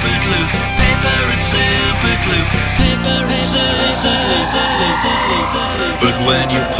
super glue. Paper and super glue. Paper and super glue. But when you